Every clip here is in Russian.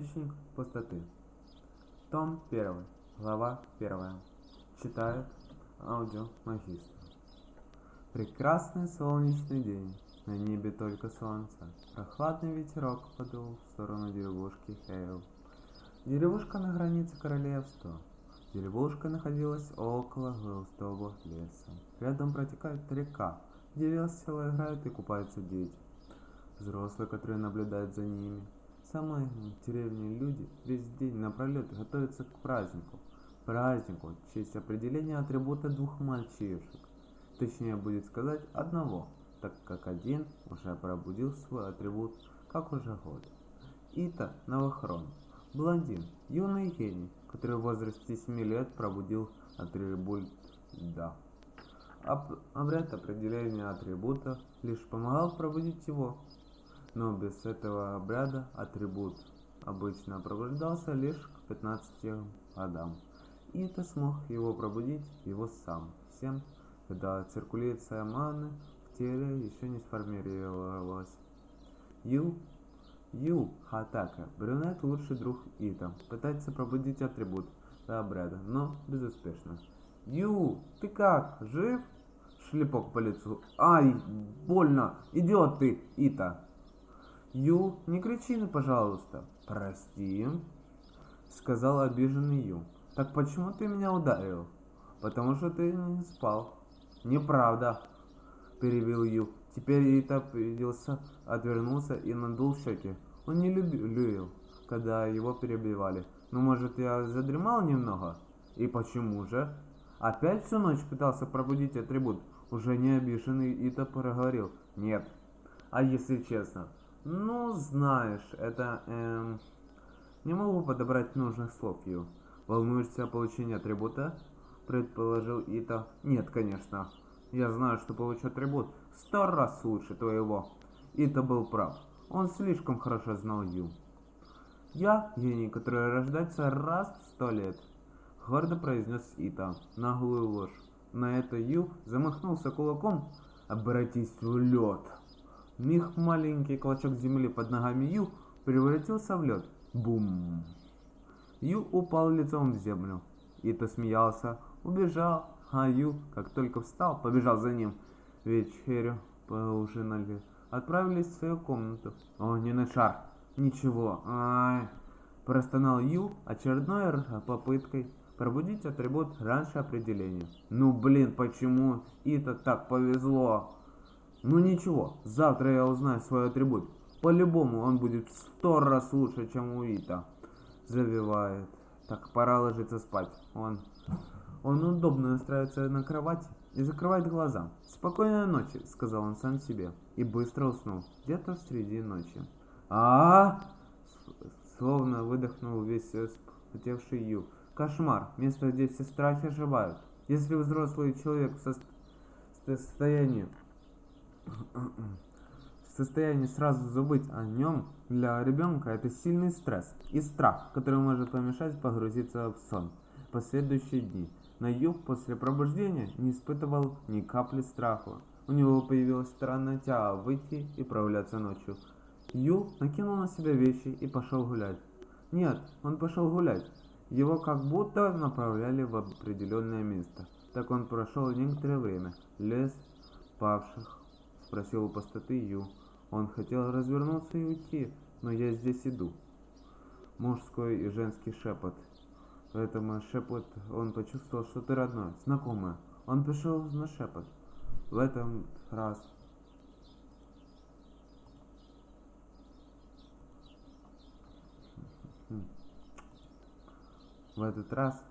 Мечник пустоты. Том 1. Глава 1. Читает аудиомагистр. Прекрасный солнечный день. На небе только солнце. Прохладный ветерок подул в сторону деревушки Хейл. Деревушка на границе королевства. Деревушка находилась около густого леса. Рядом протекает река, где весело играют и купаются дети. Взрослые, которые наблюдают за ними. Самые деревни люди весь день напролет готовятся к празднику. Празднику в честь определения атрибута двух мальчишек. Точнее будет сказать одного, так как один уже пробудил свой атрибут как уже год. Ита Новохрон. Блондин, юный гений, который в возрасте 7 лет пробудил атрибут «да». Об, обряд определения атрибута лишь помогал пробудить его, но без этого обряда атрибут обычно пробуждался лишь к 15 годам. И это смог его пробудить его сам, всем, когда циркуляция маны в теле еще не сформировалась. Ю Ю Хатака, брюнет лучший друг Ита, пытается пробудить атрибут до обряда, но безуспешно. Ю, ты как, жив? Шлепок по лицу. Ай, больно, идиот ты, Ита. Ю, не кричи, ну, пожалуйста. Прости, сказал обиженный Ю. Так почему ты меня ударил? Потому что ты не спал. Неправда, перебил Ю. Теперь Ита приделся, отвернулся и надул щеки. Он не любил, когда его перебивали. Ну, может, я задремал немного? И почему же? Опять всю ночь пытался пробудить атрибут. Уже не обиженный Ита проговорил. Нет. А если честно? Ну, знаешь, это... Эм... Не могу подобрать нужных слов, Ю. Волнуешься о получении атрибута? Предположил Ита. Нет, конечно. Я знаю, что получу атрибут сто раз лучше твоего. Ита был прав. Он слишком хорошо знал Ю. Я гений, который рождается раз в сто лет. Гордо произнес Ита. Наглую ложь. На это Ю замахнулся кулаком. Обратись в лед. Миг маленький клочок земли под ногами Ю превратился в лед. Бум! Ю упал лицом в землю. Ита смеялся, убежал, а Ю, как только встал, побежал за ним. Вечерю поужинали, отправились в свою комнату. Огненный шар. Ничего. Ай. Простонал Ю очередной попыткой пробудить атрибут раньше определения. Ну блин, почему Ита так повезло? Ну ничего, завтра я узнаю свой атрибут. По-любому он будет в сто раз лучше, чем у Ита. Завивает. Так, пора ложиться спать. Он, он удобно устраивается на кровати и закрывает глаза. «Спокойной ночи», — сказал он сам себе, и быстро уснул, где-то среди ночи. а, Словно выдохнул весь вспотевший Ю. «Кошмар! Место, где все страхи оживают. Если взрослый человек в состоянии состоянии сразу забыть о нем, для ребенка это сильный стресс и страх, который может помешать погрузиться в сон последующие дни. На юг после пробуждения не испытывал ни капли страха. У него появилась странная тяга выйти и прогуляться ночью. Ю накинул на себя вещи и пошел гулять. Нет, он пошел гулять. Его как будто направляли в определенное место. Так он прошел некоторое время. Лес павших спросил у пустоты Ю. Он хотел развернуться и уйти, но я здесь иду. Мужской и женский шепот. В этом шепот он почувствовал что-то родное, знакомое. Он пришел на шепот. В этом раз В этот раз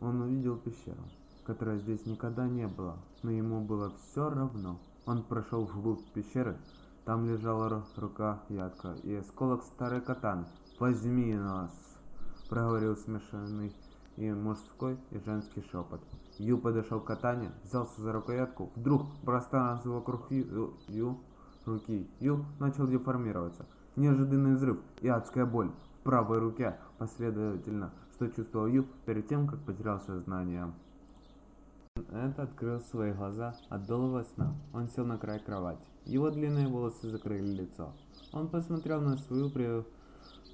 он увидел пещеру которой здесь никогда не было, но ему было все равно. Он прошел вглубь пещеры, там лежала рука ядка и осколок старой катаны. «Возьми нас!» — проговорил смешанный и мужской, и женский шепот. Ю подошел к катане, взялся за рукоятку. Вдруг пространство вокруг Ю, Ю руки Ю начал деформироваться. Неожиданный взрыв и адская боль в правой руке последовательно, что чувствовал Ю перед тем, как потерял сознание. Эд открыл свои глаза от долгого сна. Он сел на край кровати Его длинные волосы закрыли лицо. Он посмотрел на свою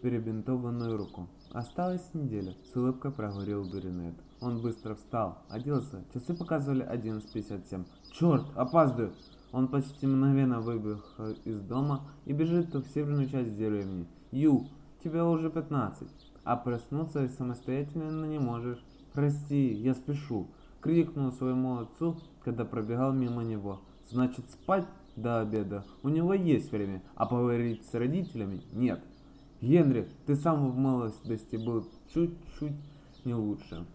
перебинтованную руку. Осталась неделя, с улыбкой проговорил брюнет. Он быстро встал, оделся, часы показывали 11.57. Черт, опаздываю! Он почти мгновенно выбежал из дома и бежит в северную часть деревни. Ю, тебе уже 15, а проснуться самостоятельно не можешь. Прости, я спешу, крикнул своему отцу, когда пробегал мимо него. Значит, спать до обеда у него есть время, а поговорить с родителями нет. Генри, ты сам в молодости был чуть-чуть не лучше.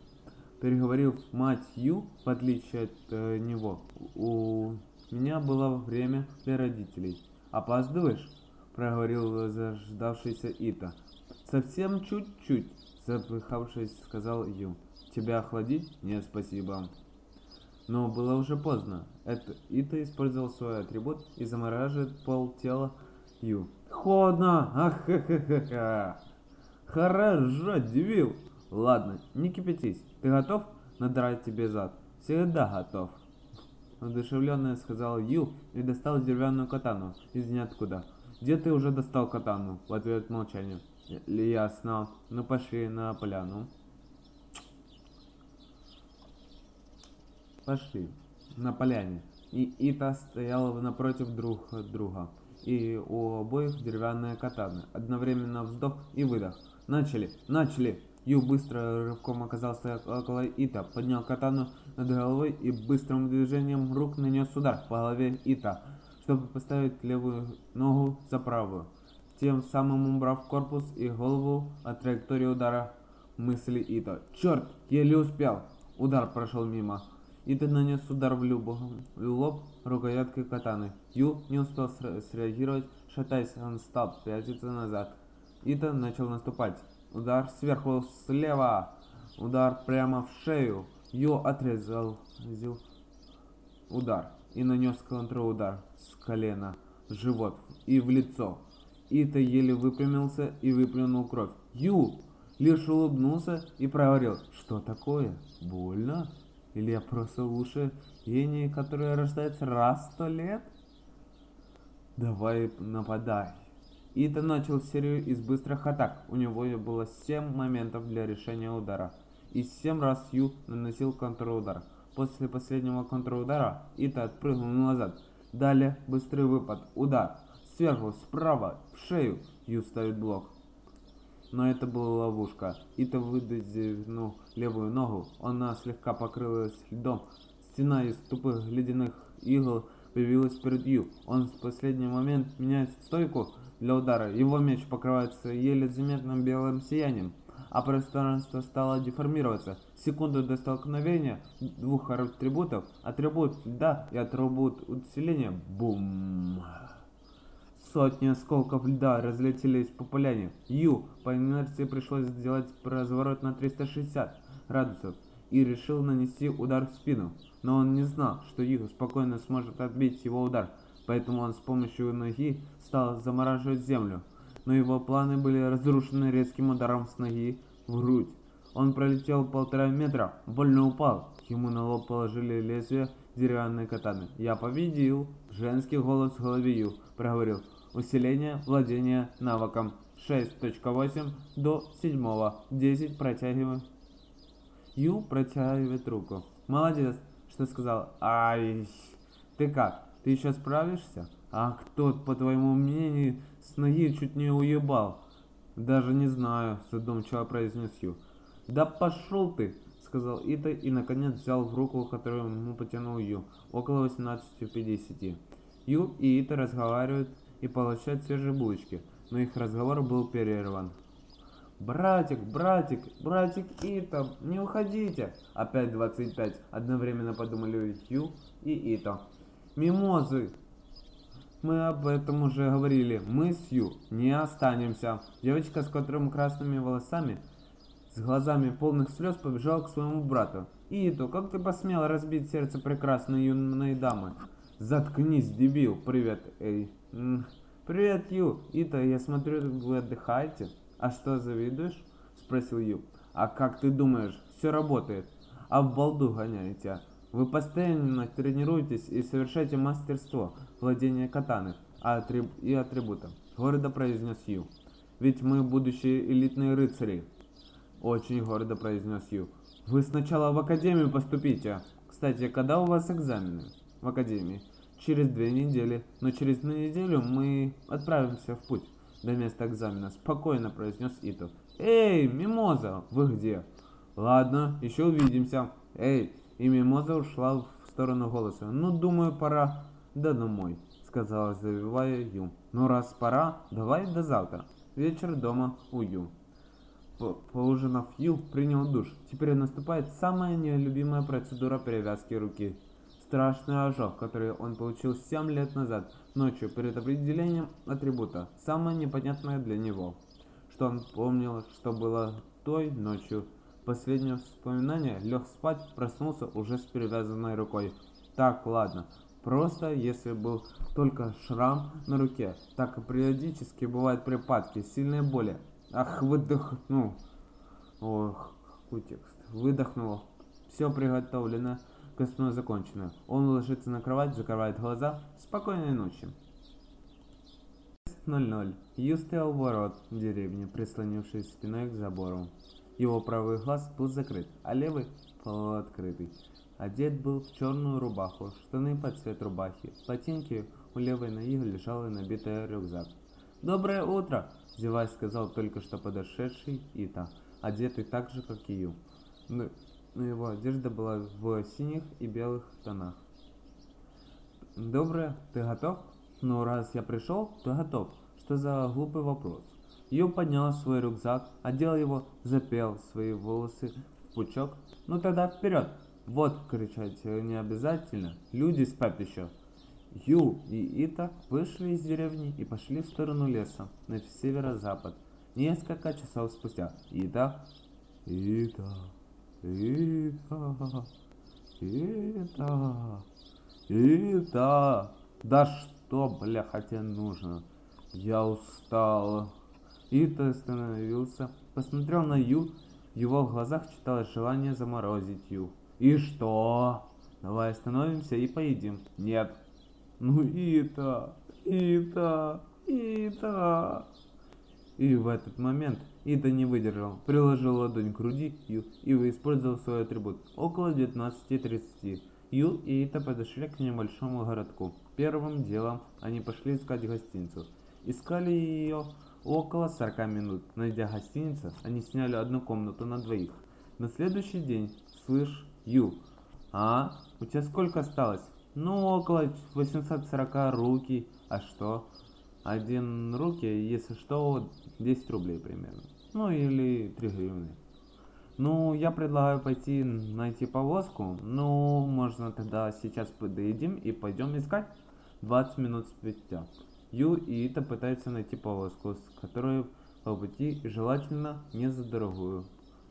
Переговорив мать Ю, в отличие от э, него, у меня было время для родителей. Опаздываешь? Проговорил заждавшийся Ита. Совсем чуть-чуть, запыхавшись, сказал Ю. Тебя охладить? Нет, спасибо. Но было уже поздно. Это Ита использовал свой атрибут и замораживает пол тела Ю. Холодно! Ах, ха ха ха ха Хорошо, дебил! Ладно, не кипятись. Ты готов надрать тебе зад? Всегда готов. Одушевленная сказал Ю и достал деревянную катану из ниоткуда. Где ты уже достал катану? В ответ молчание. Ясно. Ну пошли на поляну. Пошли. На поляне. И Ита стояла напротив друг друга. И у обоих деревянные катаны. Одновременно вздох и выдох. Начали! Начали! Ю быстро рывком оказался около Ита, поднял катану над головой и быстрым движением рук нанес удар по голове Ита, чтобы поставить левую ногу за правую, тем самым убрав корпус и голову от траектории удара мысли Ита. «Черт! Еле успел!» Удар прошел мимо. Ита нанес удар в, люб... в лоб рукояткой катаны. Ю не успел среагировать, шатаясь, он стал пятиться назад. Ита начал наступать. Удар сверху слева. Удар прямо в шею. Ю отрезал удар и нанес контрудар с колена в живот и в лицо. Ита еле выпрямился и выплюнул кровь. Ю лишь улыбнулся и проговорил, что такое? Больно? Или я просто лучше гений, который рождается раз в сто лет? Давай нападай. Ита начал серию из быстрых атак. У него было 7 моментов для решения удара. И 7 раз Ю наносил контрудар. После последнего контрудара Ита отпрыгнул назад. Далее быстрый выпад, удар. Сверху, справа, в шею Ю ставит блок. Но это была ловушка. Ита выдвинул левую ногу. Она слегка покрылась льдом. Стена из тупых ледяных игл появилась перед Ю. Он в последний момент меняет стойку для удара. Его меч покрывается еле заметным белым сиянием, а пространство стало деформироваться. Секунду до столкновения двух атрибутов, атрибут льда и атрибут усиления, бум! Сотни осколков льда разлетелись по поляне. Ю по инерции пришлось сделать разворот на 360 градусов и решил нанести удар в спину. Но он не знал, что Ю спокойно сможет отбить его удар поэтому он с помощью ноги стал замораживать землю. Но его планы были разрушены резким ударом с ноги в грудь. Он пролетел полтора метра, больно упал. Ему на лоб положили лезвие деревянной катаны. «Я победил!» Женский голос в голове Ю проговорил. «Усиление владения навыком 6.8 до 7. 10 протягиваем». Ю протягивает руку. «Молодец!» Что сказал? «Ай, ты как?» Ты еще справишься? А кто, по твоему мнению, с ноги чуть не уебал? Даже не знаю, задумчиво произнес Ю. Да пошел ты, сказал Ита и наконец взял в руку, которую ему потянул Ю, около 18.50. Ю и Ита разговаривают и получают свежие булочки, но их разговор был перерван. «Братик, братик, братик Ита, не уходите!» Опять 25, одновременно подумали Ю и Ита. Мимозы. Мы об этом уже говорили. Мы с Ю не останемся. Девочка с которым красными волосами, с глазами полных слез, побежала к своему брату. Иту, как ты посмел разбить сердце прекрасной юной дамы? Заткнись, дебил. Привет, эй. Привет, Ю. Ита, я смотрю, вы отдыхаете. А что, завидуешь? Спросил Ю. А как ты думаешь, все работает? А в балду гоняете? Вы постоянно тренируетесь и совершаете мастерство владения катаны и атрибутом. Гордо произнес Ю. Ведь мы будущие элитные рыцари. Очень гордо произнес Ю. Вы сначала в академию поступите. Кстати, когда у вас экзамены в академии? Через две недели. Но через неделю мы отправимся в путь до места экзамена. Спокойно произнес Ито. Эй, Мимоза, вы где? Ладно, еще увидимся. Эй, и Мимоза ушла в сторону голоса. Ну, думаю, пора. Да домой, сказала, завивая Ю. Ну, раз пора, давай до завтра. Вечер дома у Ю. Поужинав, Ю принял душ. Теперь наступает самая нелюбимая процедура перевязки руки. Страшный ожог, который он получил 7 лет назад, ночью, перед определением атрибута. Самое непонятное для него, что он помнил, что было той ночью. Последнее вспоминание, лег спать, проснулся уже с перевязанной рукой. Так, ладно, Просто если был только шрам на руке, так и периодически бывают припадки, сильные боли. Ах, выдохнул. Ох, какой текст. Выдохнул. Все приготовлено, ко сну закончено. Он ложится на кровать, закрывает глаза. Спокойной ночи. 00. Ю стоял у ворот деревни, прислонившись спиной к забору. Его правый глаз был закрыт, а левый полуоткрытый. Одет был в черную рубаху, штаны под цвет рубахи, ботинки у левой ноги лежал и набитый рюкзак. «Доброе утро!» – зеваясь сказал только что подошедший Ита, одетый так же, как и Ю. Но, его одежда была в синих и белых тонах. «Доброе, ты готов?» «Ну, раз я пришел, то готов. Что за глупый вопрос?» Ю поднял свой рюкзак, одел его, запел свои волосы в пучок. «Ну тогда вперед!» Вот кричать не обязательно. Люди спят еще. Ю и Ита вышли из деревни и пошли в сторону леса, на северо-запад. Несколько часов спустя. Ита, Ита, Ита, Ита, Ита. Да что, бляха, тебе нужно? Я устал. Ита остановился, посмотрел на Ю. В его глазах читалось желание заморозить Ю. И что? Давай остановимся и поедим. Нет. Ну Ита, Ита, Ита. И в этот момент Ита не выдержал, приложил ладонь к груди Ю и использовал свой атрибут. Около 19.30 Ю и Ита подошли к небольшому городку. Первым делом они пошли искать гостиницу. Искали ее около 40 минут. Найдя гостиницу, они сняли одну комнату на двоих. На следующий день, слышь, Ю. А? У тебя сколько осталось? Ну, около 840 руки. А что? Один руки, если что, 10 рублей примерно. Ну, или 3 гривны. Ну, я предлагаю пойти найти повозку. Ну, можно тогда сейчас подъедем и пойдем искать. 20 минут спустя. Ю и Ита пытаются найти повозку, с которой по пути желательно не за дорогую.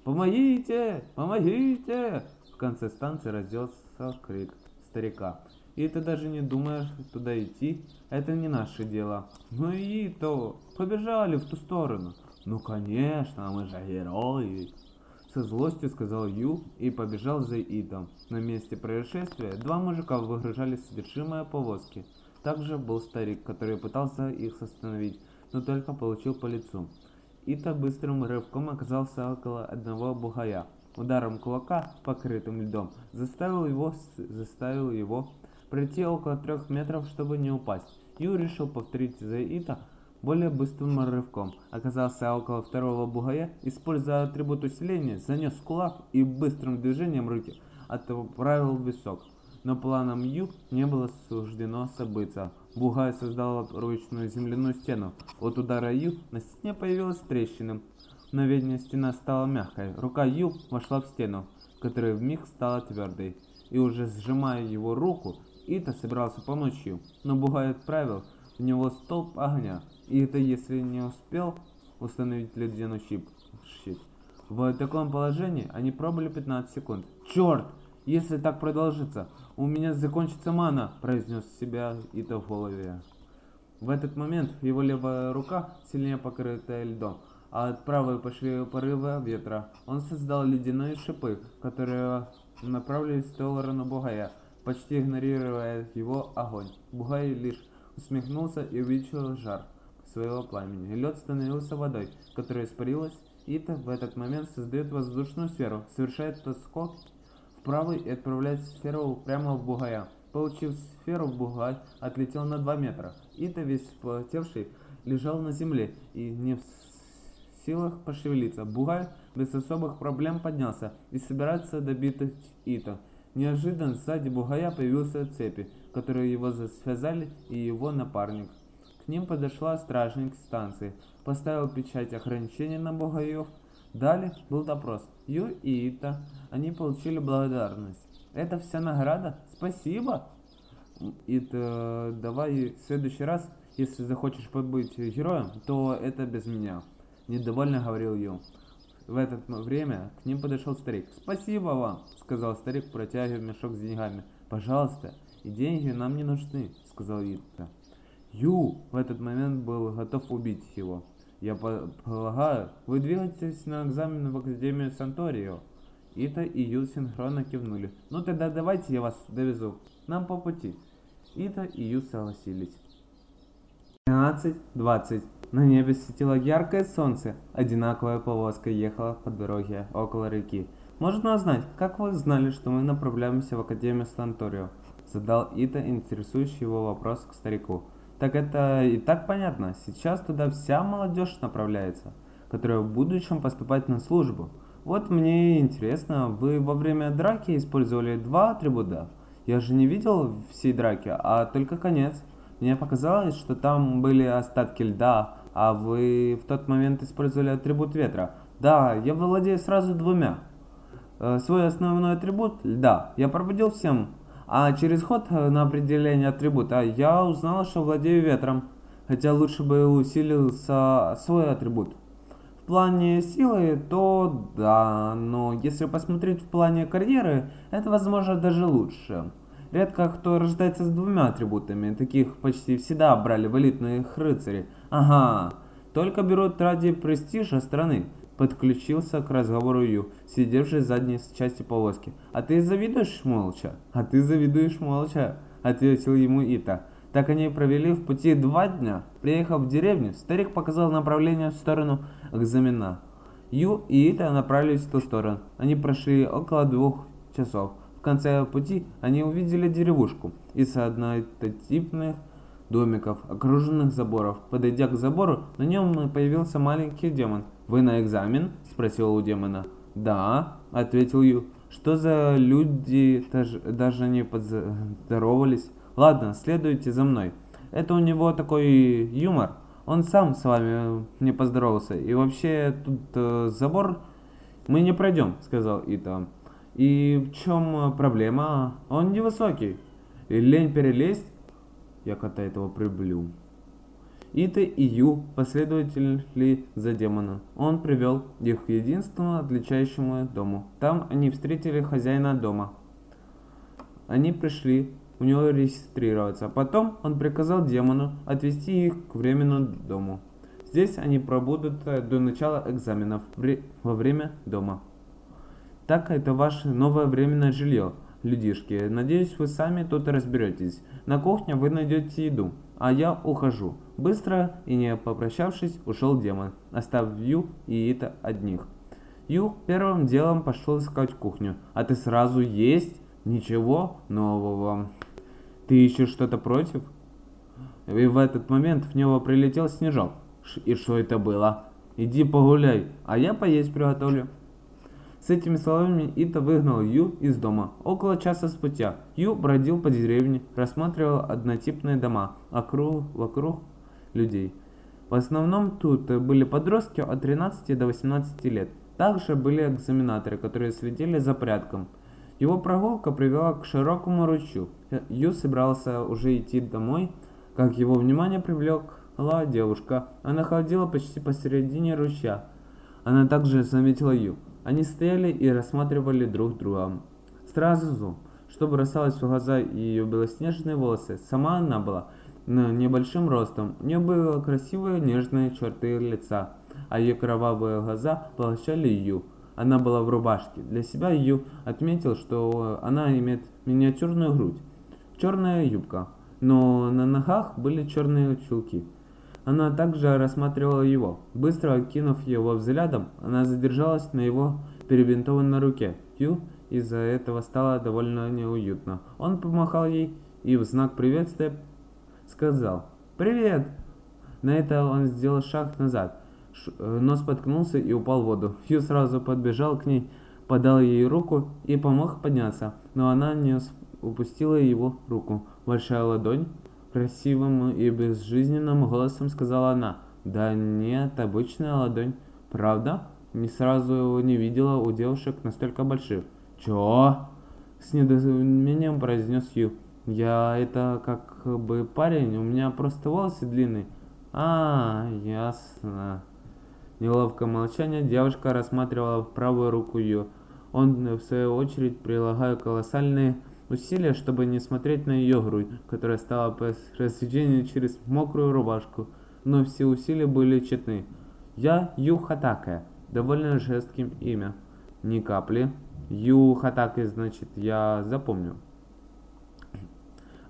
«Помогите! Помогите!» В конце станции раздался крик старика. И ты даже не думаешь туда идти, это не наше дело. Ну и то, побежали в ту сторону. Ну конечно, мы же герои. Со злостью сказал Ю и побежал за Идом. На месте происшествия два мужика выгружали содержимое повозки. Также был старик, который пытался их остановить, но только получил по лицу. Ита быстрым рывком оказался около одного бугая ударом кулака, покрытым льдом, заставил его, заставил его пройти около трех метров, чтобы не упасть. Ю решил повторить за Ита более быстрым рывком. Оказался около второго бугая, используя атрибут усиления, занес кулак и быстрым движением руки отправил в висок. Но планом Ю не было суждено событься. Бугай создал ручную земляную стену. От удара Ю на стене появилась трещина, Мгновение стена стала мягкой. Рука Ю вошла в стену, которая вмиг стала твердой. И уже сжимая его руку, Ита собирался помочь Ю, но Бугай отправил в него столб огня. И это если не успел установить ледяной щит. щит. В таком положении они пробыли 15 секунд. Черт! Если так продолжится, у меня закончится мана, произнес себя Ита в голове. В этот момент его левая рука, сильнее покрытая льдом, а от правой пошли порывы ветра. Он создал ледяные шипы, которые направились в сторону Бугая, почти игнорируя его огонь. Бугай лишь усмехнулся и увеличил жар своего пламени. Лед становился водой, которая испарилась. Ита в этот момент создает воздушную сферу, совершает скок вправо и отправляет сферу прямо в Бугая. Получив сферу, Бугай отлетел на 2 метра. Ита, весь вспотевший, лежал на земле и не в силах пошевелиться. Бугай без особых проблем поднялся и собирается добить Ита. Неожиданно сзади Бугая появился цепи, которые его связали и его напарник. К ним подошла стражник станции, поставил печать ограничения на Бугаев. Далее был допрос. Ю и Ита. Они получили благодарность. Это вся награда? Спасибо! Ита, давай в следующий раз, если захочешь побыть героем, то это без меня. Недовольно говорил Ю. В это время к ним подошел старик. «Спасибо вам!» — сказал старик, протягивая мешок с деньгами. «Пожалуйста, и деньги нам не нужны», — сказал Итта. Ю в этот момент был готов убить его. «Я полагаю, вы двигаетесь на экзамен в Академию Санторио?» Ита и Ю синхронно кивнули. «Ну тогда давайте я вас довезу. Нам по пути». Ита и Ю согласились. 12.20 на небе светило яркое солнце. Одинаковая повозка ехала по дороге около реки. «Можно узнать, как вы знали, что мы направляемся в Академию Санторио?» Задал Ита интересующий его вопрос к старику. «Так это и так понятно. Сейчас туда вся молодежь направляется, которая в будущем поступает на службу. Вот мне интересно, вы во время драки использовали два атрибута? Я же не видел всей драки, а только конец. Мне показалось, что там были остатки льда, а вы в тот момент использовали атрибут ветра. Да, я владею сразу двумя. Э, свой основной атрибут льда я проводил всем, а через ход э, на определение атрибута я узнал, что владею ветром. Хотя лучше бы усилился свой атрибут. В плане силы, то да, но если посмотреть в плане карьеры, это возможно даже лучше. Редко кто рождается с двумя атрибутами, таких почти всегда брали в элитных рыцари. Ага, только берут ради престижа страны. Подключился к разговору Ю, сидевший в задней части повозки. «А ты завидуешь молча?» «А ты завидуешь молча?» Ответил ему Ита. Так они провели в пути два дня. Приехав в деревню, старик показал направление в сторону экзамена. Ю и Ита направились в ту сторону. Они прошли около двух часов. В конце пути они увидели деревушку из однотипных домиков, окруженных заборов. Подойдя к забору, на нем появился маленький демон. «Вы на экзамен?» – спросил у демона. «Да», – ответил Ю. «Что за люди даже, даже не поздоровались? Ладно, следуйте за мной. Это у него такой юмор. Он сам с вами не поздоровался. И вообще тут э, забор мы не пройдем», – сказал Ита. И в чем э, проблема? Он невысокий. И лень перелезть, я кота этого приблю. Иты и Ю последовали за демоном. Он привел их к единственному отличающему дому. Там они встретили хозяина дома. Они пришли у него регистрироваться. Потом он приказал демону отвезти их к временному дому. Здесь они пробудут э, до начала экзаменов во время дома. Так это ваше новое временное жилье, людишки. Надеюсь, вы сами тут разберетесь. На кухне вы найдете еду, а я ухожу. Быстро и не попрощавшись, ушел демон, оставив Ю и Ита одних. Ю первым делом пошел искать кухню. А ты сразу есть? Ничего нового. Ты еще что-то против? И в этот момент в него прилетел снежок. И что это было? Иди погуляй, а я поесть приготовлю. С этими словами Ита выгнал Ю из дома. Около часа спустя Ю бродил по деревне, рассматривал однотипные дома округ, вокруг людей. В основном тут были подростки от 13 до 18 лет. Также были экзаменаторы, которые следили за порядком. Его прогулка привела к широкому ручью. Ю собирался уже идти домой, как его внимание привлекла девушка. Она ходила почти посередине ручья. Она также заметила Ю. Они стояли и рассматривали друг друга. Сразу, что бросалось в глаза ее белоснежные волосы, сама она была небольшим ростом. У нее были красивые нежные черты лица, а ее кровавые глаза поглощали ее. она была в рубашке. Для себя Ю отметил, что она имеет миниатюрную грудь, черная юбка, но на ногах были черные чулки. Она также рассматривала его. Быстро окинув его взглядом, она задержалась на его перебинтованной руке. Ю из-за этого стало довольно неуютно. Он помахал ей и в знак приветствия сказал «Привет!». На это он сделал шаг назад, э, но споткнулся и упал в воду. Хью сразу подбежал к ней, подал ей руку и помог подняться, но она не упустила его руку. Большая ладонь, красивым и безжизненным голосом сказала она. «Да нет, обычная ладонь. Правда?» Не сразу не видела у девушек настолько больших. «Чё?» С недоумением произнес Ю. «Я это как бы парень, у меня просто волосы длинные». «А, ясно». Неловкое молчание девушка рассматривала правую руку Ю. Он, в свою очередь, прилагая колоссальные усилия, чтобы не смотреть на ее грудь, которая стала по рассечению через мокрую рубашку. Но все усилия были тщетны. «Я Ю Хатака», довольно жестким имя. Ни капли. Ю Хатаки, значит, я запомню.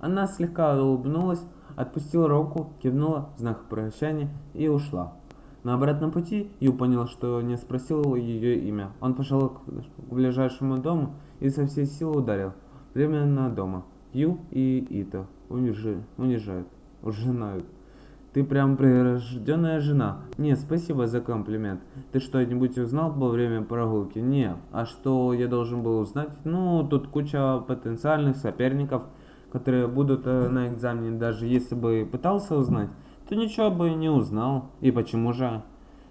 Она слегка улыбнулась, отпустила руку, кивнула в знак прощания и ушла. На обратном пути Ю понял, что не спросил ее имя. Он пошел к ближайшему дому и со всей силы ударил. Временно дома. Ю и Ито унижают, ужинают. Ты прям прирожденная жена. Не, спасибо за комплимент. Ты что-нибудь узнал во время прогулки? Не. А что я должен был узнать? Ну, тут куча потенциальных соперников, которые будут э, на экзамене. Даже если бы пытался узнать, то ничего бы не узнал. И почему же?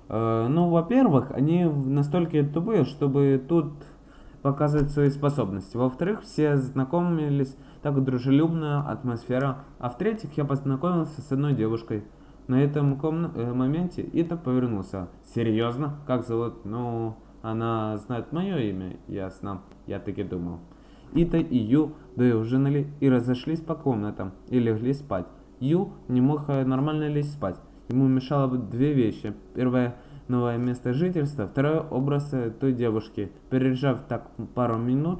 Э, ну, во-первых, они настолько тупые, чтобы тут показывать свои способности. Во-вторых, все знакомились так дружелюбная атмосфера. А в-третьих, я познакомился с одной девушкой. На этом э, моменте Ита повернулся. «Серьезно? Как зовут?» «Ну, она знает мое имя, ясно. Я таки думал». Ита и Ю доужинали и разошлись по комнатам и легли спать. Ю не мог э, нормально лечь спать. Ему мешало две вещи. Первое – новое место жительства. Второе – образ э, той девушки. Пережав так пару минут,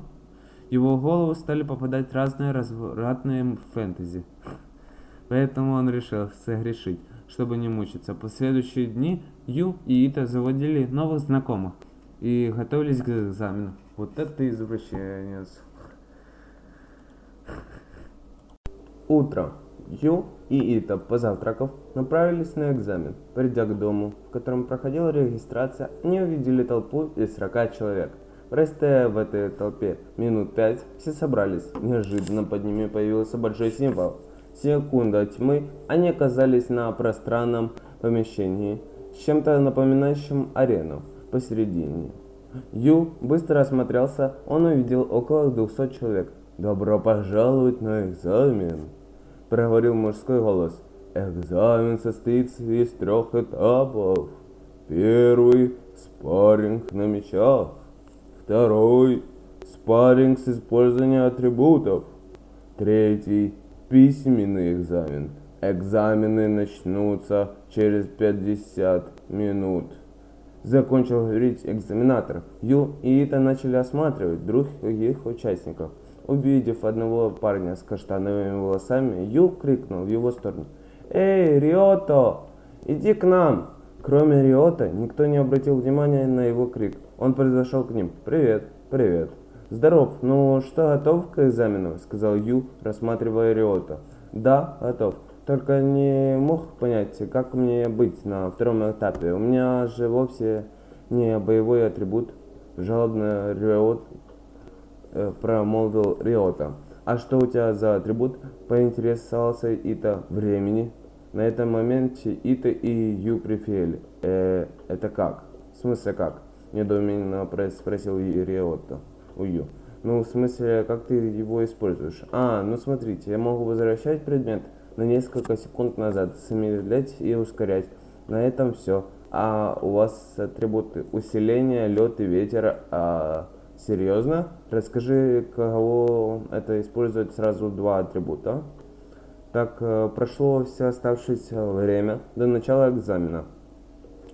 его в голову стали попадать разные развратные фэнтези. Поэтому он решил согрешить, чтобы не мучиться. Последующие дни Ю и Ита заводили новых знакомых и готовились к экзамену. Вот это извращенец. Утром Ю и Ита, позавтракав, направились на экзамен. Придя к дому, в котором проходила регистрация, они увидели толпу из 40 человек – Простоя в этой толпе минут пять, все собрались. Неожиданно под ними появился большой символ. Секунда тьмы, они оказались на пространном помещении, с чем-то напоминающим арену посередине. Ю быстро осмотрелся, он увидел около 200 человек. «Добро пожаловать на экзамен!» – проговорил мужской голос. «Экзамен состоит из трех этапов. Первый – спарринг на мечах. Второй – спарринг с использованием атрибутов. Третий – письменный экзамен. Экзамены начнутся через 50 минут. Закончил говорить экзаменатор. Ю и Ита начали осматривать других участников. Увидев одного парня с каштановыми волосами, Ю крикнул в его сторону. «Эй, Риото, иди к нам!» Кроме Риота, никто не обратил внимания на его крик. Он подошел к ним. «Привет, привет». «Здоров, ну что, готов к экзамену?» – сказал Ю, рассматривая Риота. «Да, готов. Только не мог понять, как мне быть на втором этапе. У меня же вовсе не боевой атрибут». Жалобно Риот промолвил Риота. «А что у тебя за атрибут?» – поинтересовался Ита времени. На этом моменте Ита и Ю прифели. Э, это как? В смысле как? Недоуменно спросил Риотто у Ю. Ну, в смысле, как ты его используешь? А, ну смотрите, я могу возвращать предмет на несколько секунд назад, замедлять и ускорять. На этом все. А у вас атрибуты усиления, лед и ветер. А, серьезно? Расскажи, кого это использует сразу два атрибута. Так, э, прошло все оставшееся время до начала экзамена.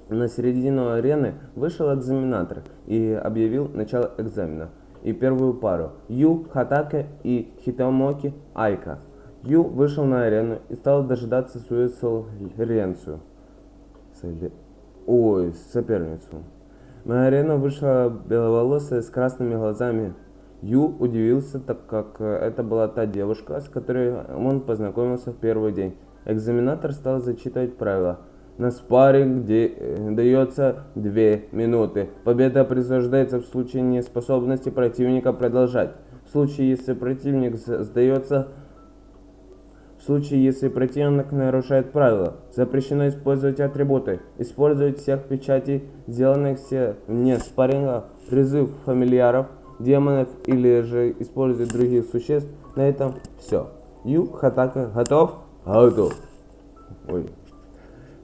На середину арены вышел экзаменатор и объявил начало экзамена и первую пару Ю Хатаке и Хитомоки Айка. Ю вышел на арену и стал дожидаться свою солеренцию. Ой, соперницу. На арену вышла беловолосая с красными глазами. Ю удивился, так как это была та девушка, с которой он познакомился в первый день. Экзаменатор стал зачитывать правила. На спарринг дается 2 минуты. Победа присуждается в случае неспособности противника продолжать. В случае, если противник сдается в случае, если противник нарушает правила, запрещено использовать атрибуты, использовать всех печатей, сделанных все вне спарринга, призыв фамильяров, демонов или же использовать других существ. На этом все. Ю Хатака готов? Готов. Ой.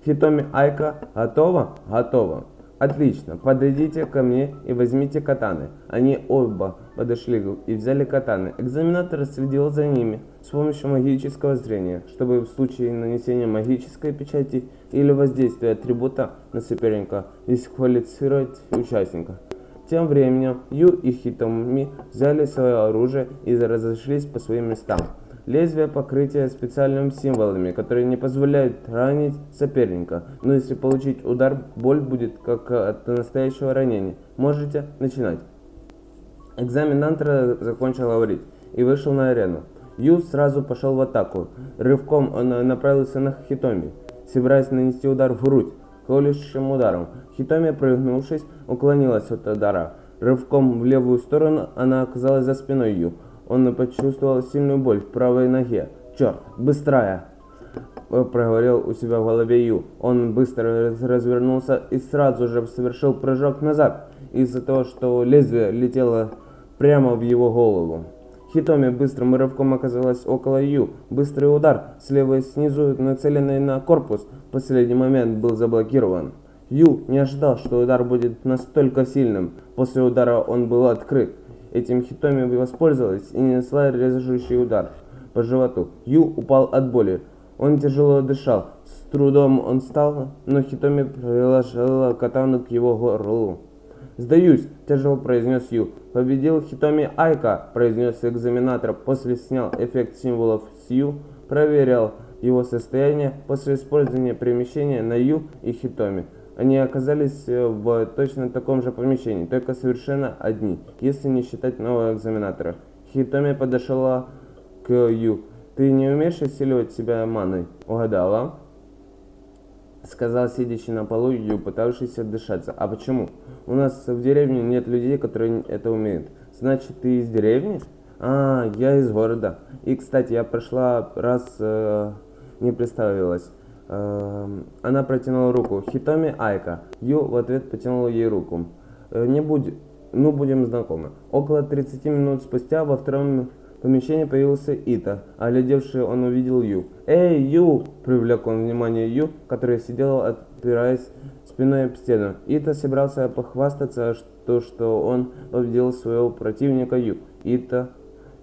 Хитоми Айка готова? Готова. Отлично, подойдите ко мне и возьмите катаны. Они оба подошли и взяли катаны. Экзаменатор следил за ними с помощью магического зрения, чтобы в случае нанесения магической печати или воздействия атрибута на соперника дисквалифицировать участника. Тем временем Ю и Хитоми взяли свое оружие и разошлись по своим местам. Лезвие покрытие специальными символами, которые не позволяют ранить соперника. Но если получить удар, боль будет как от настоящего ранения. Можете начинать. Экзаменантор закончил говорить и вышел на арену. Ю сразу пошел в атаку. Рывком он направился на Хитоми, собираясь нанести удар в грудь. Колющим ударом. Хитоми, прыгнувшись, уклонилась от удара. Рывком в левую сторону она оказалась за спиной Ю. Он почувствовал сильную боль в правой ноге. «Черт, быстрая!» проговорил у себя в голове Ю. Он быстро развернулся и сразу же совершил прыжок назад, из-за того, что лезвие летело прямо в его голову. Хитоми быстрым рывком оказалась около Ю. Быстрый удар слева снизу, нацеленный на корпус, в последний момент был заблокирован. Ю не ожидал, что удар будет настолько сильным. После удара он был открыт. Этим Хитоми воспользовалась и нанесла режущий удар по животу. Ю упал от боли. Он тяжело дышал. С трудом он встал, но Хитоми приложила катану к его горлу. «Сдаюсь», – тяжело произнес Ю. «Победил Хитоми Айка», – произнес экзаменатор. После снял эффект символов с Ю, проверил его состояние после использования перемещения на Ю и Хитоми. Они оказались э, в точно таком же помещении, только совершенно одни, если не считать нового экзаменатора. Хитоми подошла к Ю. «Ты не умеешь усиливать себя маной?» «Угадала?» Сказал сидящий на полу Ю, пытавшийся дышаться. «А почему? У нас в деревне нет людей, которые это умеют. Значит, ты из деревни?» «А, я из города. И, кстати, я прошла раз, э, не представилась. Эм, она протянула руку. Хитоми Айка. Ю в ответ потянула ей руку. «Э, не будь, ну будем знакомы. Около 30 минут спустя во втором помещении появился Ита. а глядевший он увидел Ю. «Эй, Ю!» – привлек он внимание Ю, которая сидела, опираясь спиной об стену. Ита собирался похвастаться, что, что он победил своего противника Ю. Ита,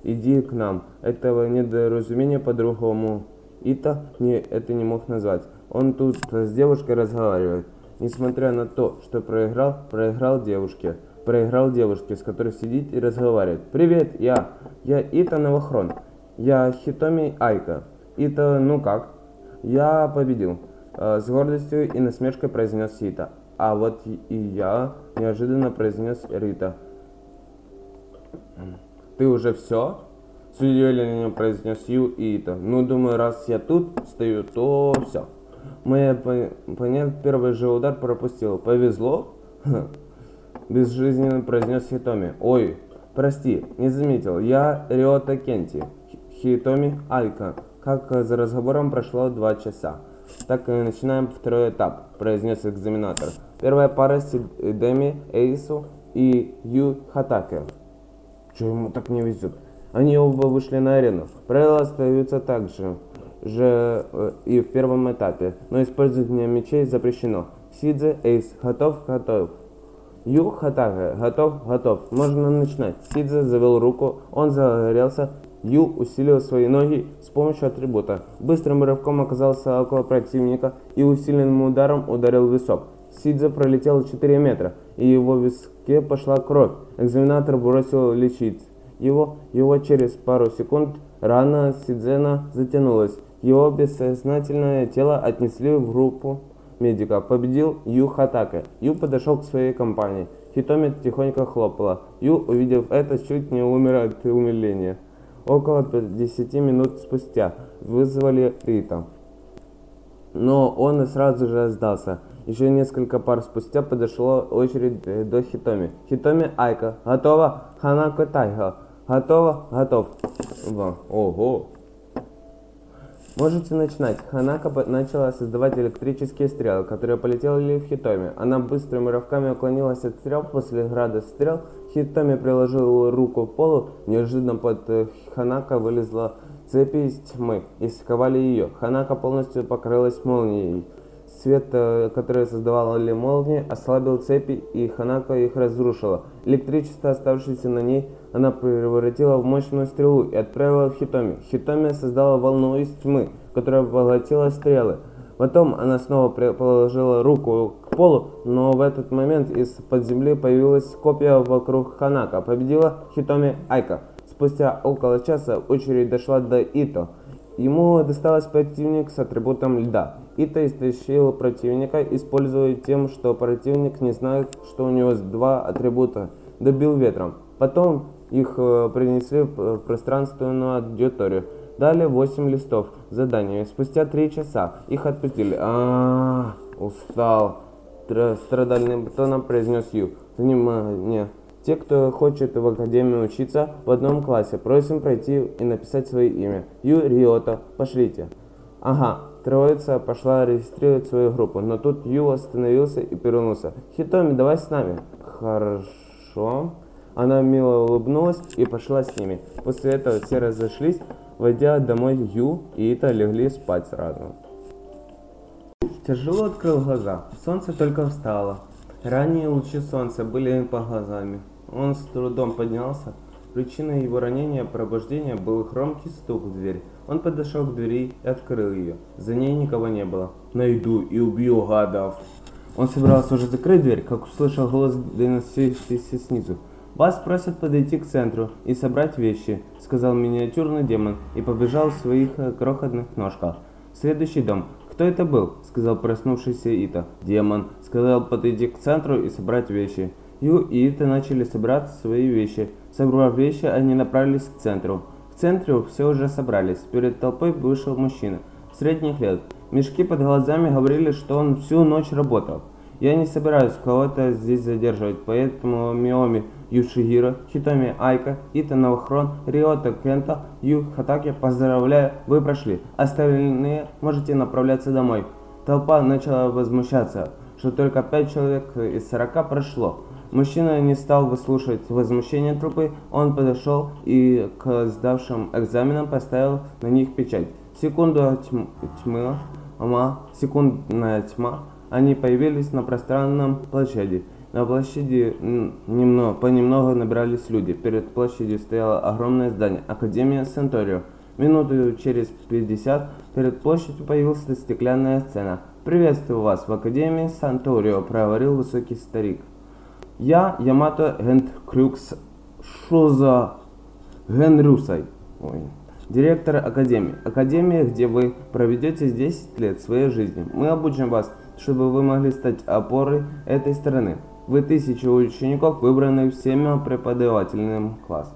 иди к нам. Этого недоразумения по-другому Ита не, это не мог назвать. Он тут с девушкой разговаривает. Несмотря на то, что проиграл, проиграл девушке. Проиграл девушке, с которой сидит и разговаривает. «Привет, я. Я Ита Новохрон. Я Хитоми Айка. Ита, ну как?» «Я победил». Э, с гордостью и насмешкой произнес Ита. А вот и я неожиданно произнес Рита. «Ты уже все?» С удивлением произнес Ю и Ита. Ну, думаю, раз я тут стою, то все. Моя понят первый же удар пропустил. Повезло? Безжизненно произнес Хитоми. Ой, прости, не заметил. Я Риота Кенти. Хитоми Айка. Как за разговором прошло два часа. Так и начинаем второй этап, произнес экзаменатор. Первая пара Сидеми Эйсу и Ю Хатаке. Чего ему так не везет? Они оба вышли на арену. Правила остаются так же, же э, и в первом этапе, но использование мечей запрещено. Сидзе, Эйс, готов, готов. Ю, Хатага, готов, готов. Можно начинать. Сидзе завел руку, он загорелся. Ю усилил свои ноги с помощью атрибута. Быстрым рывком оказался около противника и усиленным ударом ударил в висок. Сидза пролетел 4 метра, и его виске пошла кровь. Экзаменатор бросил лечить. Его, его через пару секунд рана Сидзена затянулась. Его бессознательное тело отнесли в группу медика. Победил Ю Хатака. Ю подошел к своей компании. Хитоми тихонько хлопала. Ю, увидев это, чуть не умер от умиления. Около 10 минут спустя вызвали Рита. Но он и сразу же сдался. Еще несколько пар спустя подошла очередь до Хитоми. Хитоми Айка. Готова? Ханако Тайга. Готово? Готов. Ого. Можете начинать. Ханака начала создавать электрические стрелы, которые полетели в Хитоми. Она быстрыми рывками уклонилась от стрел. После града стрел Хитоми приложил руку в полу. Неожиданно под э, Ханака вылезла цепи из тьмы и сковали ее. Ханака полностью покрылась молнией. Свет, э, который создавали молнии, ослабил цепи, и Ханака их разрушила. Электричество, оставшееся на ней, она превратила в мощную стрелу и отправила в Хитоми. Хитоми создала волну из тьмы, которая поглотила стрелы. Потом она снова положила руку к полу, но в этот момент из-под земли появилась копия вокруг Ханака. Победила Хитоми Айка. Спустя около часа очередь дошла до Ито. Ему досталось противник с атрибутом льда. Ита истощил противника, используя тем, что противник не знает, что у него два атрибута. Добил ветром. Потом их э, принесли в пространственную аудиторию. Дали 8 листов задания. Спустя 3 часа их отпустили. а, устал. Страдальным тоном произнес Ю. Внимание. Те, кто хочет в академии учиться в одном классе, просим пройти и написать свое имя. Ю Риото, пошлите. Ага, троица пошла регистрировать свою группу, но тут Ю остановился и перевернулся. Хитоми, давай с нами. Хорошо. Она мило улыбнулась и пошла с ними. После этого все разошлись, войдя домой Ю и Ита легли спать сразу. Тяжело открыл глаза. Солнце только встало. Ранние лучи солнца были по глазами. Он с трудом поднялся. Причиной его ранения пробуждения был громкий стук в дверь. Он подошел к двери и открыл ее. За ней никого не было. «Найду и убью гадов!» Он собирался уже закрыть дверь, как услышал голос, доносящийся снизу. «Вас просят подойти к центру и собрать вещи», — сказал миниатюрный демон и побежал в своих э, крохотных ножках. Следующий дом. «Кто это был?» — сказал проснувшийся Ита. «Демон», — сказал подойти к центру и собрать вещи. Ю и Ита начали собирать свои вещи. Собрав вещи, они направились к центру. В центре все уже собрались. Перед толпой вышел мужчина, средних лет. Мешки под глазами говорили, что он всю ночь работал. Я не собираюсь кого-то здесь задерживать, поэтому Миоми Юшигиро, Хитоми Айка, Ита Навахрон, Риота Кента, Ю Хатаки, поздравляю, вы прошли. Остальные можете направляться домой. Толпа начала возмущаться, что только пять человек из сорока прошло. Мужчина не стал выслушивать возмущение трупы, он подошел и к сдавшим экзаменам поставил на них печать. Секунду тьмы, тьма, секундная тьма, они появились на пространном площади. На площади немного, понемногу набирались люди. Перед площадью стояло огромное здание Академия Сенторио. Минуту через 50 перед площадью появилась стеклянная сцена. «Приветствую вас в Академии Санторио», – проговорил высокий старик. Я Ямато Гент Крюкс Шоза Генрюсай. Ой. Директор Академии. Академия, где вы проведете 10 лет своей жизни. Мы обучим вас, чтобы вы могли стать опорой этой страны. Вы тысячи учеников, выбраны всеми преподавательным класс.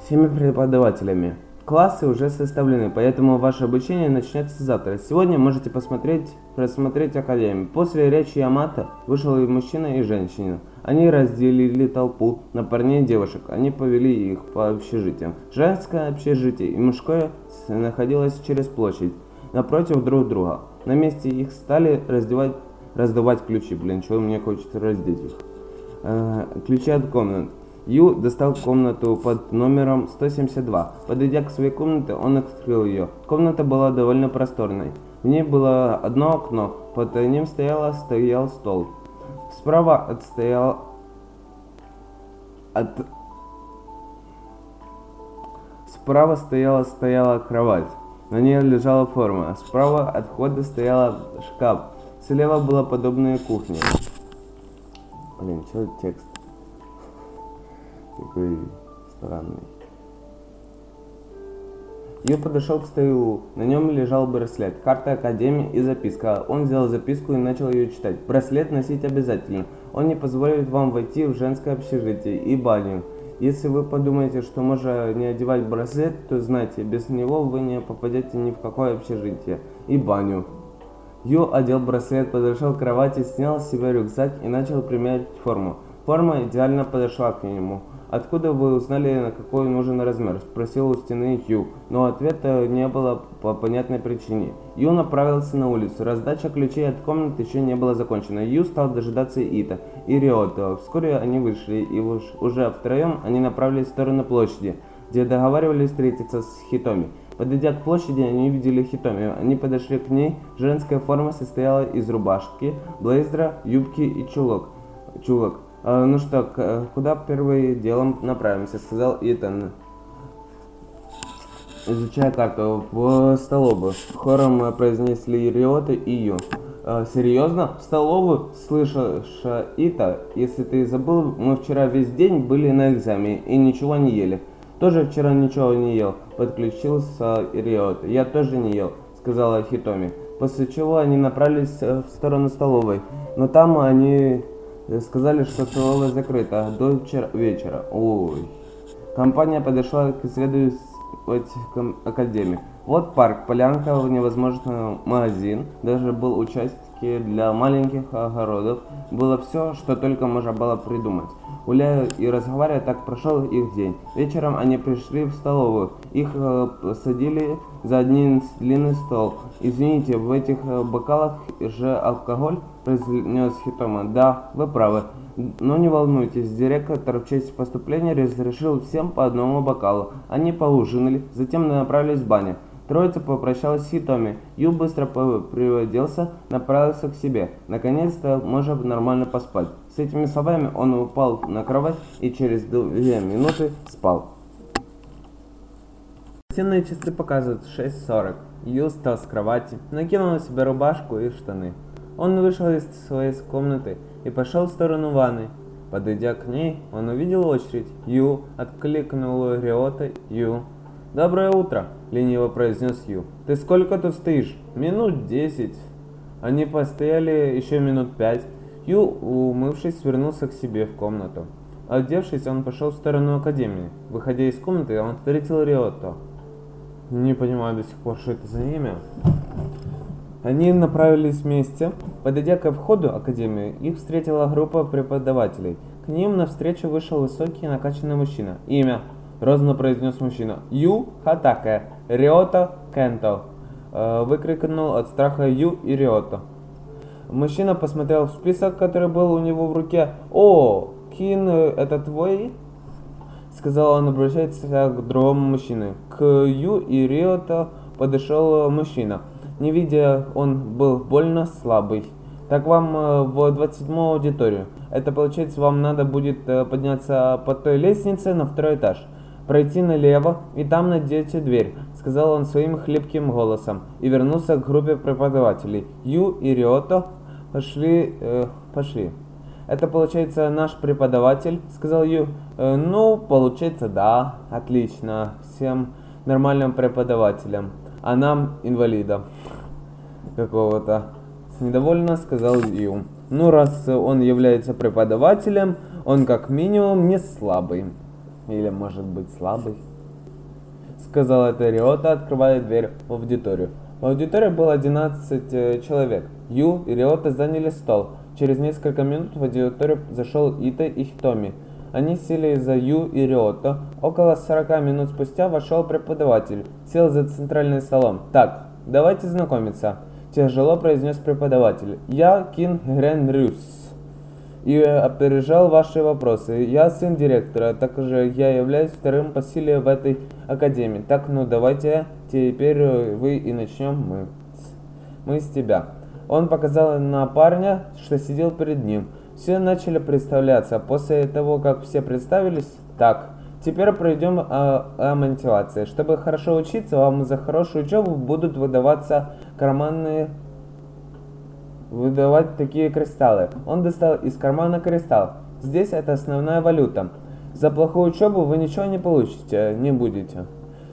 Всеми преподавателями. Классы уже составлены, поэтому ваше обучение начнется завтра. Сегодня можете посмотреть, просмотреть Академию. После речи Ямата вышел и мужчина, и женщина. Они разделили толпу на парней и девушек. Они повели их по общежитиям. Женское общежитие и мужское находилось через площадь, напротив друг друга. На месте их стали раздевать, раздавать ключи. Блин, чего мне хочется раздеть их. Э, ключи от комнат. Ю достал комнату под номером 172. Подойдя к своей комнате, он открыл ее. Комната была довольно просторной. В ней было одно окно, под ним стояло, стоял стол. Справа отстоял от Справа стояла стояла кровать. На ней лежала форма. Справа от входа стояла шкаф Слева была подобная кухня. Блин, что текст? Такой странный. Ю подошел к столу. На нем лежал браслет, карта Академии и записка. Он взял записку и начал ее читать. Браслет носить обязательно. Он не позволит вам войти в женское общежитие и баню. Если вы подумаете, что можно не одевать браслет, то знайте, без него вы не попадете ни в какое общежитие и баню. Ю одел браслет, подошел к кровати, снял с себя рюкзак и начал применять форму. Форма идеально подошла к нему. «Откуда вы узнали, на какой нужен размер?» – спросил у стены Ю, но ответа не было по понятной причине. Ю направился на улицу. Раздача ключей от комнат еще не была закончена. Ю стал дожидаться Ита и Риото. Вскоре они вышли, и уж, уже втроем они направились в сторону площади, где договаривались встретиться с Хитоми. Подойдя к площади, они увидели Хитоми. Они подошли к ней. Женская форма состояла из рубашки, блейзера, юбки и чулок. чулок. А, ну что, э, куда первым делом направимся, сказал Итан. Изучая карту в столовую, хором э, произнесли Риота и Ю. «А, серьезно? В столовую? Слышишь, Ита, если ты забыл, мы вчера весь день были на экзамене и ничего не ели. Тоже вчера ничего не ел, подключился Риота. Я тоже не ел, сказала Хитоми. После чего они направились э, в сторону столовой. Но там они Сказали, что столовая закрыта до вчера, вечера. Ой. Компания подошла к исследовательской академии. Вот парк, полянка, невозможно магазин, даже был участки для маленьких огородов. Было все, что только можно было придумать. Гуляя и разговаривая, так прошел их день. Вечером они пришли в столовую. Их э, садили за один длинный стол. «Извините, в этих э, бокалах же алкоголь?» – произнес Хитома. «Да, вы правы. Но не волнуйтесь, директор в честь поступления разрешил всем по одному бокалу. Они поужинали, затем направились в баню. Троица попрощалась с Хитоми. Ю быстро приводелся, направился к себе. Наконец-то можно нормально поспать. С этими словами он упал на кровать и через две минуты спал. Стенные часы показывают 6.40. Ю встал с кровати, накинул на себя рубашку и штаны. Он вышел из своей комнаты и пошел в сторону ванны. Подойдя к ней, он увидел очередь. Ю откликнул Риота. Ю. «Доброе утро!» — лениво произнес Ю. «Ты сколько тут стоишь?» «Минут десять». Они постояли еще минут пять. Ю, умывшись, вернулся к себе в комнату. Одевшись, он пошел в сторону академии. Выходя из комнаты, он встретил Риотто. Не понимаю до сих пор, что это за имя. Они направились вместе. Подойдя ко входу академии, их встретила группа преподавателей. К ним навстречу вышел высокий накачанный мужчина. Имя Розно произнес мужчина. Ю Хатаке, Риото Кенто. Э, выкрикнул от страха Ю и Риото. Мужчина посмотрел в список, который был у него в руке. «О, Кин, это твой?» Сказал он, обращаясь к другому мужчине. К Ю и Риото подошел мужчина. Не видя, он был больно слабый. Так вам э, в 27 аудиторию. Это получается, вам надо будет э, подняться по той лестнице на второй этаж пройти налево и там найдете дверь», — сказал он своим хлипким голосом и вернулся к группе преподавателей. Ю и Риото пошли... Э, пошли. «Это получается наш преподаватель?» — сказал Ю. Э, «Ну, получается, да. Отлично. Всем нормальным преподавателям. А нам, инвалидам, какого-то». Недовольно сказал Ю. «Ну, раз он является преподавателем, он как минимум не слабый». Или, может быть, слабый? Сказал это Риота, открывая дверь в аудиторию. В аудитории было 11 э, человек. Ю и Риота заняли стол. Через несколько минут в аудиторию зашел Ита и Хитоми. Они сели за Ю и Риото. Около 40 минут спустя вошел преподаватель. Сел за центральным столом. «Так, давайте знакомиться», – тяжело произнес преподаватель. «Я Кин Грен Рюс» и опережал ваши вопросы. Я сын директора, также я являюсь вторым по силе в этой академии. Так, ну давайте теперь вы и начнем мы. Мы с тебя. Он показал на парня, что сидел перед ним. Все начали представляться. После того, как все представились, так, теперь пройдем о, о мотивации. Чтобы хорошо учиться, вам за хорошую учебу будут выдаваться карманные выдавать такие кристаллы. Он достал из кармана кристалл. Здесь это основная валюта. За плохую учебу вы ничего не получите, не будете.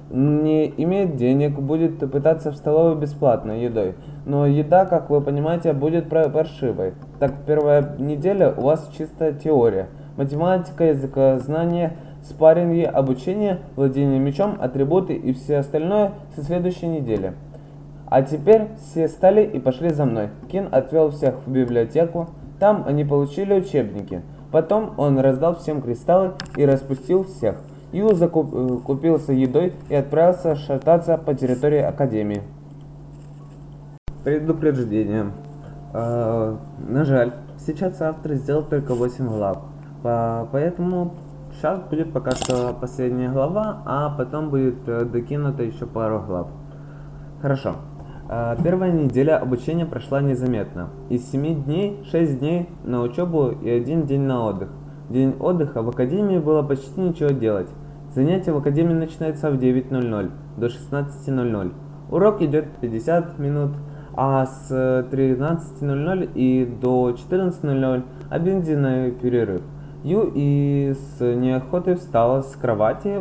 Не имеет денег, будет пытаться в столовой бесплатной едой. Но еда, как вы понимаете, будет паршивой. Так первая неделя у вас чисто теория. Математика, языкознание, спарринги, обучение, владение мечом, атрибуты и все остальное со следующей недели. А теперь все стали и пошли за мной. Кин отвел всех в библиотеку. Там они получили учебники. Потом он раздал всем кристаллы и распустил всех. Ю закупился э, едой и отправился шататься по территории Академии. Предупреждение. Э, на жаль, сейчас автор сделал только 8 глав. По, поэтому сейчас будет пока что последняя глава, а потом будет э, докинута еще пару глав. Хорошо. Э, первая неделя обучения прошла незаметно. Из 7 дней 6 дней на учебу и один день на отдых. День отдыха в академии было почти ничего делать. Занятие в академии начинается в 9.00 до 16.00. Урок идет 50 минут, а с 13.00 и до 14.00 обеденный перерыв. Ю и с неохотой встала с кровати,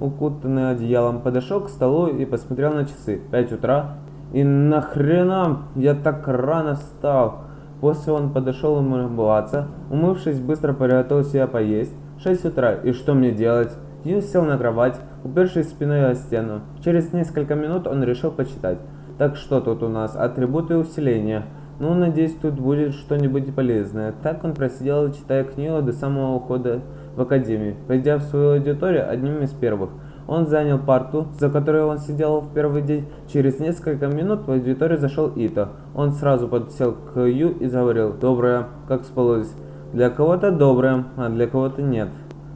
укутанный одеялом, подошел к столу и посмотрел на часы. 5 утра. И нахрена я так рано встал? После он подошел умываться, умывшись, быстро приготовил себе поесть. 6 утра. И что мне делать? Ю сел на кровать, упершись спиной о стену. Через несколько минут он решил почитать. Так что тут у нас? Атрибуты усиления. Ну, надеюсь, тут будет что-нибудь полезное. Так он просидел, читая книгу до самого ухода в академию. Пойдя в свою аудиторию одним из первых. Он занял парту, за которой он сидел в первый день. Через несколько минут в аудиторию зашел Ито. Он сразу подсел к Ю и заговорил. «Доброе, как спалось?» «Для кого-то доброе, а для кого-то нет».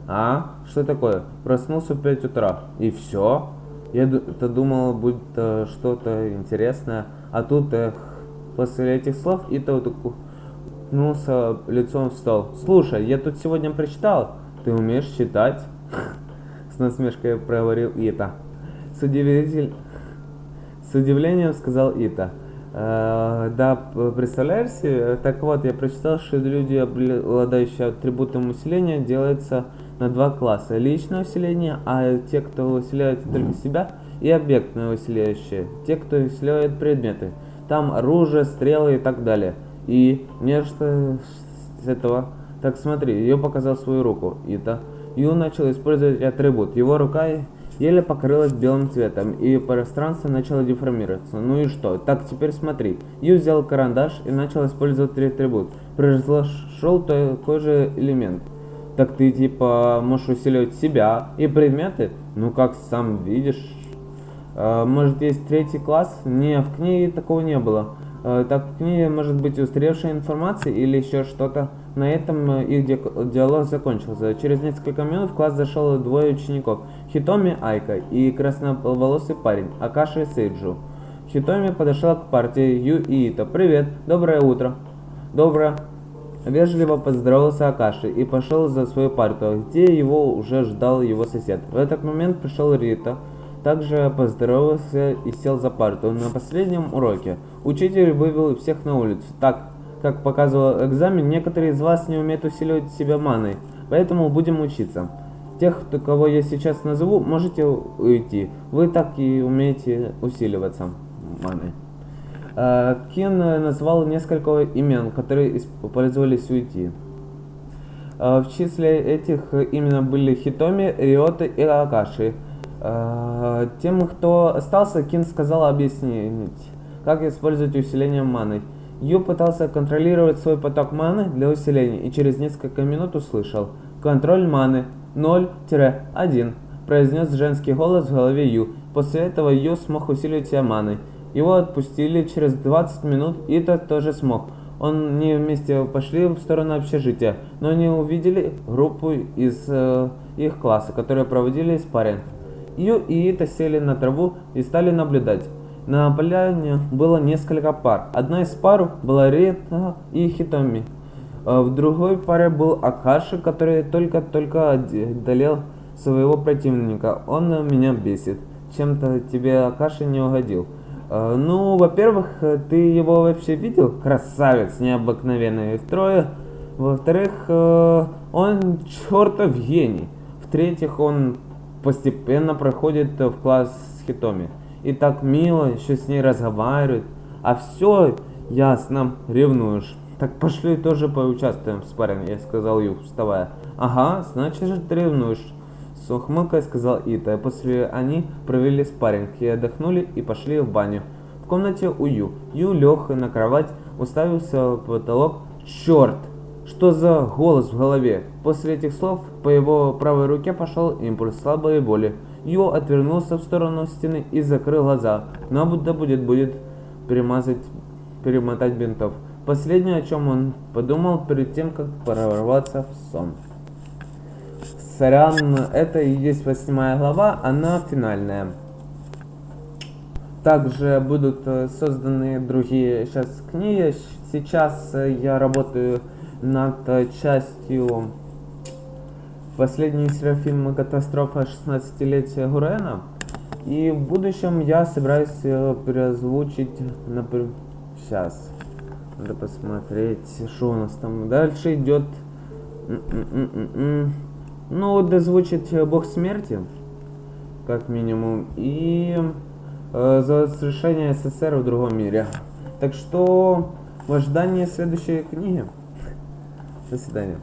«А? Что такое?» Проснулся в 5 утра. «И все?» Я-то думал, будет э, что-то интересное, а тут, эх, после этих слов Ито уткнулся лицом в стол. «Слушай, я тут сегодня прочитал. Ты умеешь читать?» Насмешкой проговорил Ита. С, удивитель... С удивлением сказал Ита. Э, да, представляешь себе? Так вот, я прочитал, что люди, обладающие атрибутом усиления, делаются на два класса. Личное усиление, а те, кто усиляет только себя, и объектное усиляющее, те, кто усиляет предметы. Там оружие, стрелы и так далее. И мне что с этого? Так смотри, ее показал свою руку. Ита. Ю начал использовать атрибут. Его рука еле покрылась белым цветом, и пространство начало деформироваться. Ну и что? Так, теперь смотри. Ю взял карандаш и начал использовать атрибут. Произошел такой же элемент. Так ты типа можешь усиливать себя и предметы? Ну как сам видишь. А, может есть третий класс? Не, в книге такого не было. А, так в книге может быть устаревшая информация или еще что-то. На этом э, их диалог закончился. Через несколько минут в класс зашел двое учеников. Хитоми Айка и красноволосый парень Акаши Сейджу. Хитоми подошла к партии Ю и Ито. «Привет, доброе утро». «Доброе». Вежливо поздоровался Акаши и пошел за свою партию, где его уже ждал его сосед. В этот момент пришел Рита, также поздоровался и сел за парту. На последнем уроке учитель вывел всех на улицу. Так, как показывал экзамен, некоторые из вас не умеют усиливать себя маной, поэтому будем учиться. Тех, кого я сейчас назову, можете уйти. Вы так и умеете усиливаться маной. Э, Кин назвал несколько имен, которые использовались уйти. Э, в числе этих именно были Хитоми, Риота и Акаши. Э, тем, кто остался, Кин сказал объяснить, как использовать усиление маны. Ю пытался контролировать свой поток маны для усиления и через несколько минут услышал «Контроль маны 0-1», произнес женский голос в голове Ю. После этого Ю смог усилить себя маной. Его отпустили через 20 минут, и тот тоже смог. Он не вместе пошли в сторону общежития, но они увидели группу из э, их класса, которые проводили спарринг. Ю и Ита сели на траву и стали наблюдать. На поляне было несколько пар. Одна из пар была Рита и Хитоми. А в другой паре был Акаши, который только-только одолел своего противника. Он меня бесит. Чем-то тебе Акаши не угодил. Э, Ну, во-первых, ты его вообще видел? Красавец, необыкновенный. Второе, во-вторых, э, он чертов гений. В-третьих, он постепенно проходит в класс с Хитоми. И так мило, еще с ней разговаривает. А все, ясно, ревнуешь. Так пошли тоже поучаствуем в спарринге, сказал Ю, вставая. Ага, значит же ты ревнуешь. С ухмылкой сказал Ита. После они провели спарринг и отдохнули и пошли в баню. В комнате у Ю. Ю лег на кровать, уставился в потолок. Черт! Что за голос в голове? После этих слов по его правой руке пошел импульс слабой боли. Ю отвернулся в сторону стены и закрыл глаза. Но будто будет, будет перемазать, перемотать бинтов. Последнее, о чем он подумал перед тем, как прорваться в сон. Сорян, это и есть восьмая глава, она финальная. Также будут э, созданы другие сейчас книги. Сейчас э, я работаю над э, частью последней фильма «Катастрофа 16-летия Гурена». И в будущем я собираюсь э, переозвучить, например, сейчас. Надо посмотреть, что у нас там дальше идет. Ну, дозвучить э, Бог смерти, как минимум, и э, за воскрешение СССР в другом мире. Так что в ожидании следующей книги. До свидания.